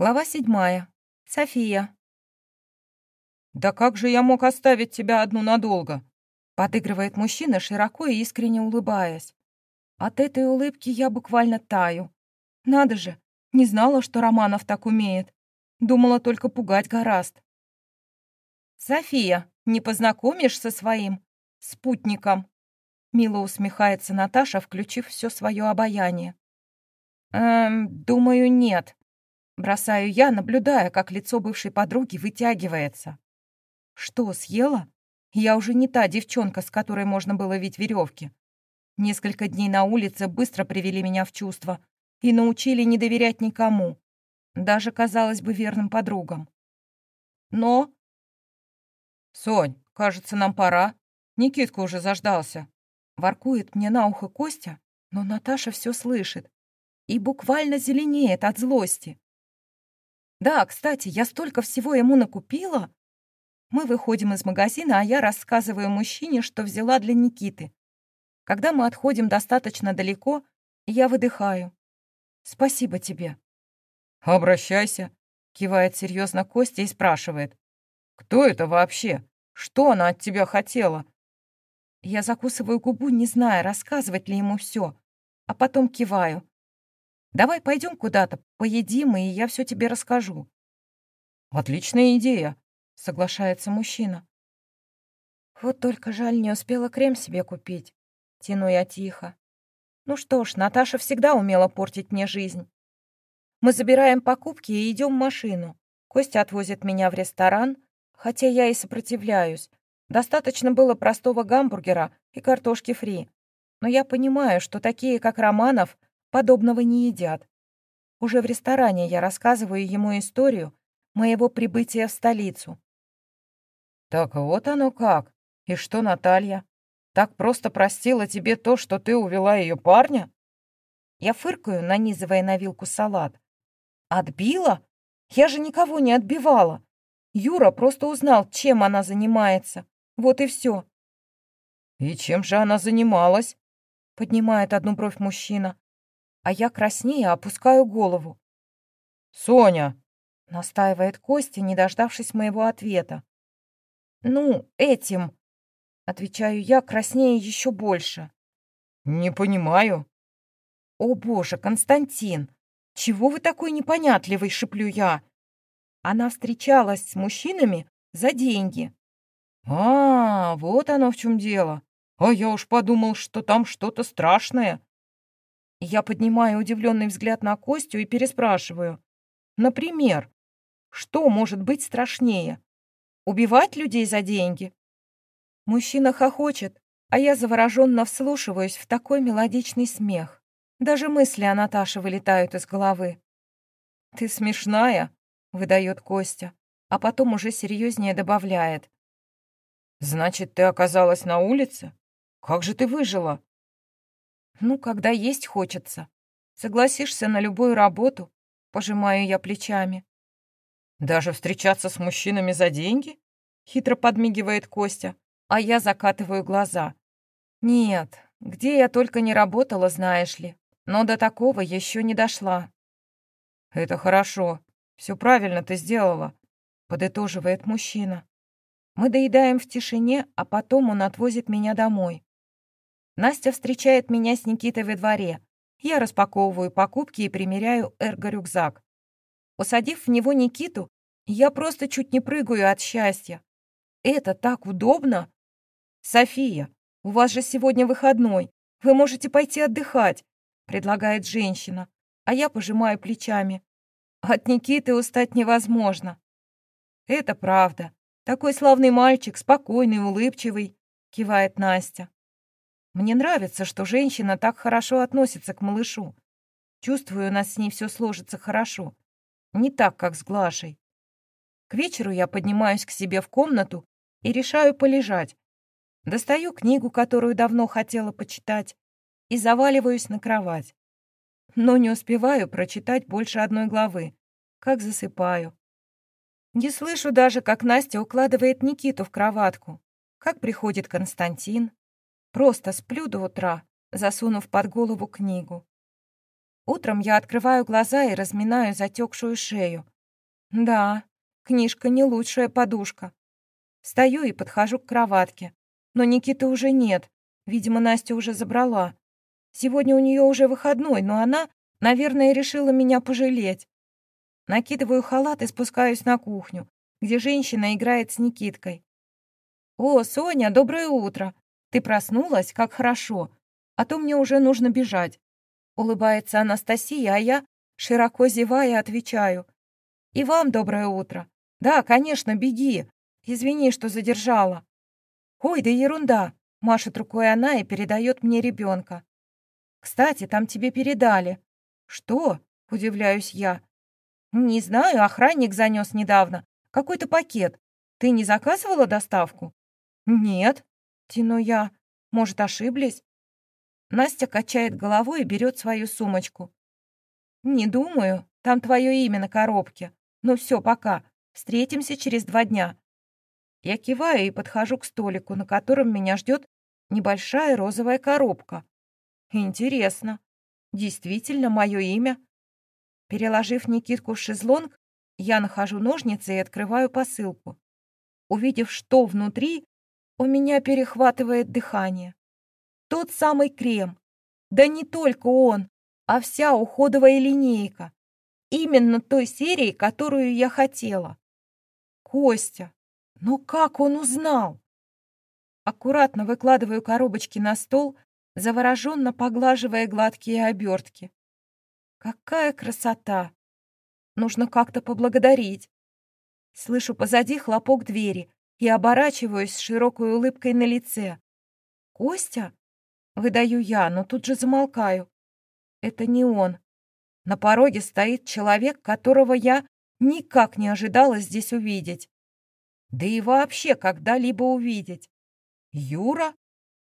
Глава седьмая. София. «Да как же я мог оставить тебя одну надолго?» Подыгрывает мужчина, широко и искренне улыбаясь. От этой улыбки я буквально таю. Надо же, не знала, что Романов так умеет. Думала, только пугать гораст. «София, не познакомишь со своим спутником?» Мило усмехается Наташа, включив все свое обаяние. «Эм, думаю, нет», Бросаю я, наблюдая, как лицо бывшей подруги вытягивается. Что, съела? Я уже не та девчонка, с которой можно было вить веревки. Несколько дней на улице быстро привели меня в чувство и научили не доверять никому, даже, казалось бы, верным подругам. Но... «Сонь, кажется, нам пора. Никитка уже заждался». Воркует мне на ухо Костя, но Наташа все слышит и буквально зеленеет от злости. Да, кстати, я столько всего ему накупила. Мы выходим из магазина, а я рассказываю мужчине, что взяла для Никиты. Когда мы отходим достаточно далеко, я выдыхаю. Спасибо тебе. Обращайся, кивает серьезно Костя и спрашивает. Кто это вообще? Что она от тебя хотела? Я закусываю губу, не зная, рассказывать ли ему все, а потом киваю. Давай пойдем куда-то, поедим, и я все тебе расскажу». «Отличная идея», — соглашается мужчина. «Вот только жаль, не успела крем себе купить», — тяну я тихо. «Ну что ж, Наташа всегда умела портить мне жизнь. Мы забираем покупки и идем в машину. Костя отвозит меня в ресторан, хотя я и сопротивляюсь. Достаточно было простого гамбургера и картошки фри. Но я понимаю, что такие, как Романов, подобного не едят. Уже в ресторане я рассказываю ему историю моего прибытия в столицу. «Так вот оно как. И что, Наталья? Так просто простила тебе то, что ты увела ее парня?» Я фыркаю, нанизывая на вилку салат. «Отбила? Я же никого не отбивала. Юра просто узнал, чем она занимается. Вот и все». «И чем же она занималась?» Поднимает одну бровь мужчина а я краснея опускаю голову. «Соня!» — настаивает Костя, не дождавшись моего ответа. «Ну, этим!» — отвечаю я, краснея еще больше. «Не понимаю». «О боже, Константин! Чего вы такой непонятливый?» — шеплю я. Она встречалась с мужчинами за деньги. «А, вот оно в чем дело. А я уж подумал, что там что-то страшное». Я поднимаю удивленный взгляд на Костю и переспрашиваю. Например, что может быть страшнее? Убивать людей за деньги? Мужчина хохочет, а я завороженно вслушиваюсь в такой мелодичный смех. Даже мысли о Наташе вылетают из головы. «Ты смешная», — выдает Костя, а потом уже серьезнее добавляет. «Значит, ты оказалась на улице? Как же ты выжила?» Ну, когда есть хочется. Согласишься на любую работу, пожимаю я плечами. Даже встречаться с мужчинами за деньги? Хитро подмигивает Костя, а я закатываю глаза. Нет, где я только не работала, знаешь ли, но до такого еще не дошла. Это хорошо, все правильно ты сделала, подытоживает мужчина. Мы доедаем в тишине, а потом он отвозит меня домой. Настя встречает меня с Никитой во дворе. Я распаковываю покупки и примеряю эрго-рюкзак. Усадив в него Никиту, я просто чуть не прыгаю от счастья. Это так удобно! «София, у вас же сегодня выходной. Вы можете пойти отдыхать», — предлагает женщина, а я пожимаю плечами. От Никиты устать невозможно. «Это правда. Такой славный мальчик, спокойный, улыбчивый», — кивает Настя. Мне нравится, что женщина так хорошо относится к малышу. Чувствую, у нас с ней все сложится хорошо. Не так, как с Глашей. К вечеру я поднимаюсь к себе в комнату и решаю полежать. Достаю книгу, которую давно хотела почитать, и заваливаюсь на кровать. Но не успеваю прочитать больше одной главы, как засыпаю. Не слышу даже, как Настя укладывает Никиту в кроватку, как приходит Константин, Просто сплю до утра, засунув под голову книгу. Утром я открываю глаза и разминаю затекшую шею. Да, книжка не лучшая подушка. Стою и подхожу к кроватке. Но Никиты уже нет. Видимо, Настя уже забрала. Сегодня у нее уже выходной, но она, наверное, решила меня пожалеть. Накидываю халат и спускаюсь на кухню, где женщина играет с Никиткой. «О, Соня, доброе утро! Ты проснулась? Как хорошо! А то мне уже нужно бежать!» Улыбается Анастасия, а я, широко зевая, отвечаю. «И вам доброе утро! Да, конечно, беги! Извини, что задержала!» «Ой, да ерунда!» — машет рукой она и передает мне ребенка. «Кстати, там тебе передали». «Что?» — удивляюсь я. «Не знаю, охранник занес недавно. Какой-то пакет. Ты не заказывала доставку?» «Нет», — тяну я. «Может, ошиблись?» Настя качает головой и берет свою сумочку. «Не думаю. Там твое имя на коробке. Ну все, пока. Встретимся через два дня». Я киваю и подхожу к столику, на котором меня ждет небольшая розовая коробка. Интересно. Действительно, мое имя? Переложив Никитку в шезлонг, я нахожу ножницы и открываю посылку. Увидев, что внутри, у меня перехватывает дыхание. Тот самый крем. Да не только он, а вся уходовая линейка. Именно той серии, которую я хотела. Костя. Но как он узнал? Аккуратно выкладываю коробочки на стол, завороженно поглаживая гладкие обертки. Какая красота! Нужно как-то поблагодарить. Слышу позади хлопок двери и оборачиваюсь с широкой улыбкой на лице. «Костя?» — выдаю я, но тут же замолкаю. Это не он. На пороге стоит человек, которого я никак не ожидала здесь увидеть. Да и вообще когда-либо увидеть. «Юра,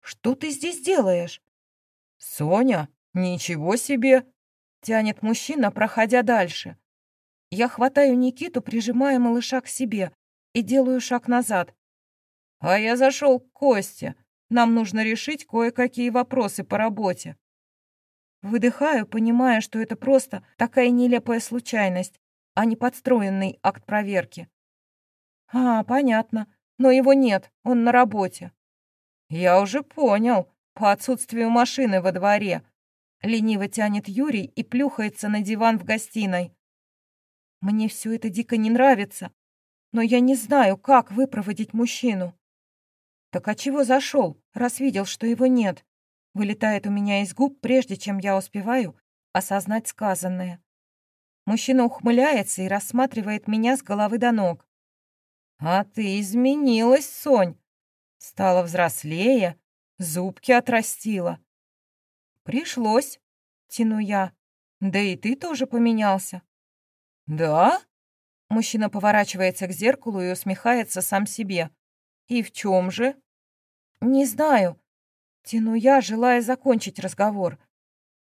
что ты здесь делаешь?» «Соня, ничего себе!» — тянет мужчина, проходя дальше. Я хватаю Никиту, прижимая малыша к себе и делаю шаг назад. «А я зашел к Косте. Нам нужно решить кое-какие вопросы по работе». Выдыхаю, понимая, что это просто такая нелепая случайность, а не подстроенный акт проверки. «А, понятно. Но его нет, он на работе». «Я уже понял. По отсутствию машины во дворе». Лениво тянет Юрий и плюхается на диван в гостиной. «Мне все это дико не нравится, но я не знаю, как выпроводить мужчину». «Так а чего зашел, раз видел, что его нет?» Вылетает у меня из губ, прежде чем я успеваю осознать сказанное. Мужчина ухмыляется и рассматривает меня с головы до ног. «А ты изменилась, Сонь. Стала взрослее, зубки отрастила». «Пришлось», — тяну я. «Да и ты тоже поменялся». «Да?» Мужчина поворачивается к зеркалу и усмехается сам себе. «И в чем же?» «Не знаю», — тяну я, желая закончить разговор.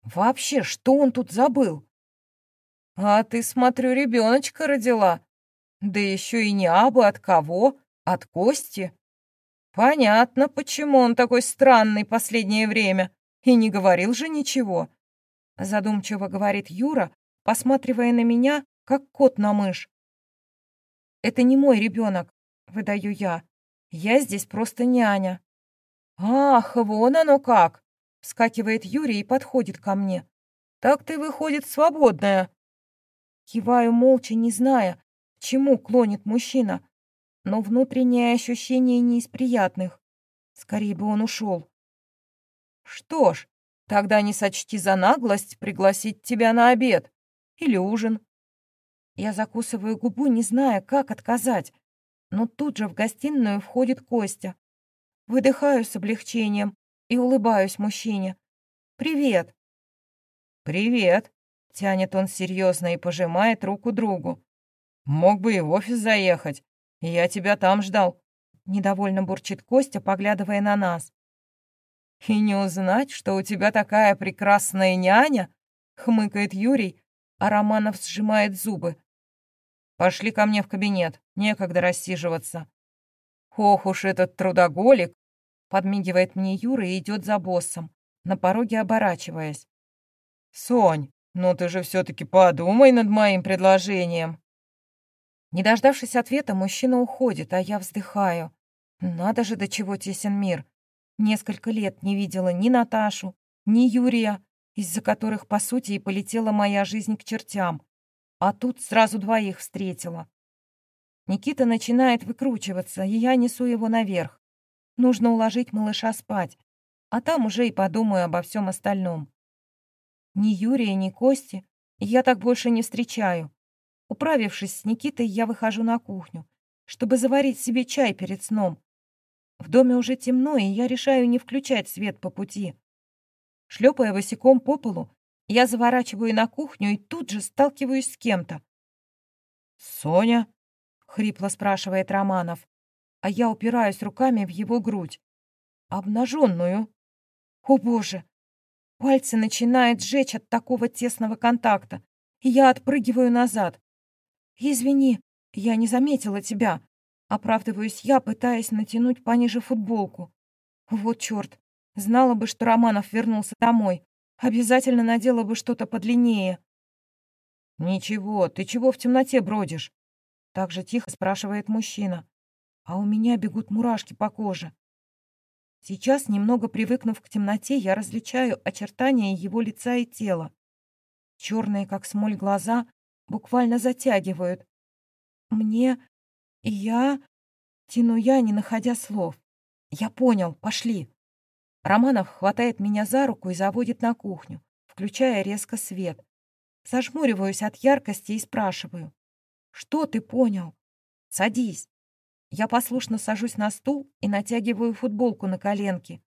«Вообще, что он тут забыл?» «А ты, смотрю, ребеночка родила. Да еще и не абы от кого, от Кости. Понятно, почему он такой странный последнее время. И не говорил же ничего. Задумчиво говорит Юра, посматривая на меня, как кот на мышь. Это не мой ребенок, выдаю я. Я здесь просто няня. Ах, вон оно как! Вскакивает Юрий и подходит ко мне. Так ты, выходит, свободная. Киваю молча, не зная, чему клонит мужчина, но внутреннее ощущение не из приятных. Скорее бы он ушел. Что ж, тогда не сочти за наглость пригласить тебя на обед или ужин. Я закусываю губу, не зная, как отказать, но тут же в гостиную входит Костя. Выдыхаю с облегчением и улыбаюсь мужчине. «Привет!» «Привет!» — тянет он серьезно и пожимает руку другу. Мог бы и в офис заехать. Я тебя там ждал. Недовольно бурчит Костя, поглядывая на нас. И не узнать, что у тебя такая прекрасная няня, хмыкает Юрий, а Романов сжимает зубы. Пошли ко мне в кабинет, некогда рассиживаться. Ох уж этот трудоголик, подмигивает мне Юра и идет за боссом, на пороге оборачиваясь. «Сонь, Но ты же все-таки подумай над моим предложением. Не дождавшись ответа, мужчина уходит, а я вздыхаю. Надо же, до чего тесен мир. Несколько лет не видела ни Наташу, ни Юрия, из-за которых, по сути, и полетела моя жизнь к чертям. А тут сразу двоих встретила. Никита начинает выкручиваться, и я несу его наверх. Нужно уложить малыша спать, а там уже и подумаю обо всем остальном. Ни Юрия, ни Кости я так больше не встречаю. Управившись с Никитой, я выхожу на кухню, чтобы заварить себе чай перед сном. В доме уже темно, и я решаю не включать свет по пути. Шлепая босиком по полу, я заворачиваю на кухню и тут же сталкиваюсь с кем-то. «Соня?» — хрипло спрашивает Романов, а я упираюсь руками в его грудь. Обнаженную. О боже! Пальцы начинают сжечь от такого тесного контакта, и я отпрыгиваю назад. «Извини, я не заметила тебя», — оправдываюсь я, пытаясь натянуть пониже футболку. Вот черт, знала бы, что Романов вернулся домой, обязательно надела бы что-то подлиннее. «Ничего, ты чего в темноте бродишь?» Так же тихо спрашивает мужчина, а у меня бегут мурашки по коже. Сейчас, немного привыкнув к темноте, я различаю очертания его лица и тела. Черные, как смоль, глаза буквально затягивают. Мне... я... Тяну я, не находя слов. Я понял, пошли. Романов хватает меня за руку и заводит на кухню, включая резко свет. Зажмуриваюсь от яркости и спрашиваю. «Что ты понял? Садись». Я послушно сажусь на стул и натягиваю футболку на коленки.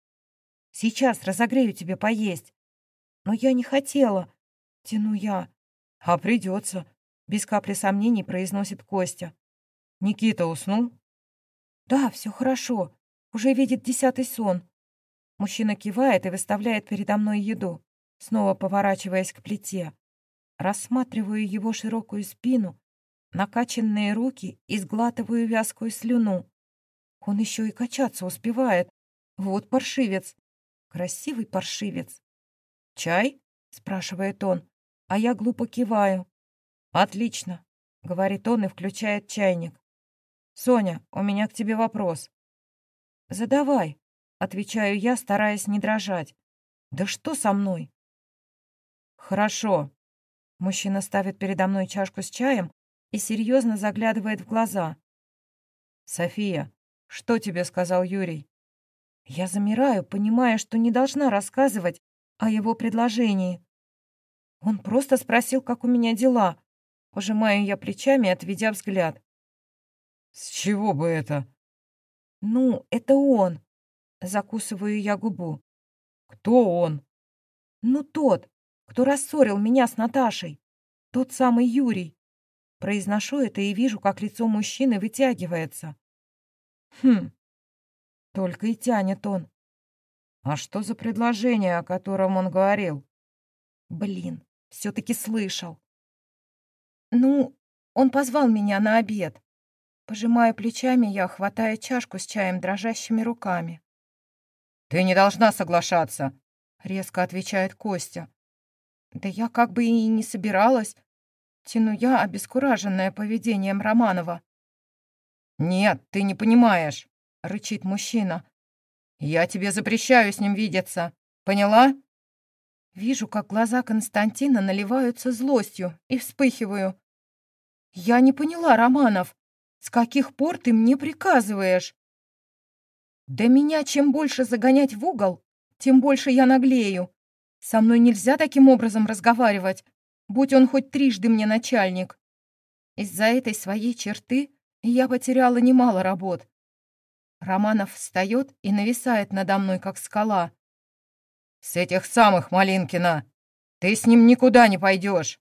«Сейчас разогрею тебе поесть». «Но я не хотела», — тяну я. «А придется», — без капли сомнений произносит Костя. «Никита уснул?» «Да, все хорошо. Уже видит десятый сон». Мужчина кивает и выставляет передо мной еду, снова поворачиваясь к плите. Рассматриваю его широкую спину, накачанные руки и сглатываю вязкую слюну. Он еще и качаться успевает. Вот паршивец. Красивый паршивец. «Чай?» — спрашивает он, а я глупо киваю. «Отлично», — говорит он и включает чайник. «Соня, у меня к тебе вопрос». «Задавай», — отвечаю я, стараясь не дрожать. «Да что со мной?» «Хорошо». Мужчина ставит передо мной чашку с чаем и серьезно заглядывает в глаза. «София, что тебе сказал Юрий?» Я замираю, понимая, что не должна рассказывать о его предложении. Он просто спросил, как у меня дела. Пожимаю я плечами, отведя взгляд. «С чего бы это?» «Ну, это он». Закусываю я губу. «Кто он?» «Ну, тот, кто рассорил меня с Наташей. Тот самый Юрий. Произношу это и вижу, как лицо мужчины вытягивается. Хм, только и тянет он. А что за предложение, о котором он говорил? Блин, все-таки слышал. Ну, он позвал меня на обед. Пожимая плечами, я хватаю чашку с чаем дрожащими руками. «Ты не должна соглашаться», — резко отвечает Костя. «Да я как бы и не собиралась. Тяну я, обескураженная поведением Романова. «Нет, ты не понимаешь», — рычит мужчина. «Я тебе запрещаю с ним видеться. Поняла?» Вижу, как глаза Константина наливаются злостью и вспыхиваю. «Я не поняла, Романов, с каких пор ты мне приказываешь?» «Да меня чем больше загонять в угол, тем больше я наглею. Со мной нельзя таким образом разговаривать будь он хоть трижды мне начальник. Из-за этой своей черты я потеряла немало работ. Романов встает и нависает надо мной, как скала. «С этих самых, Малинкина! Ты с ним никуда не пойдешь!»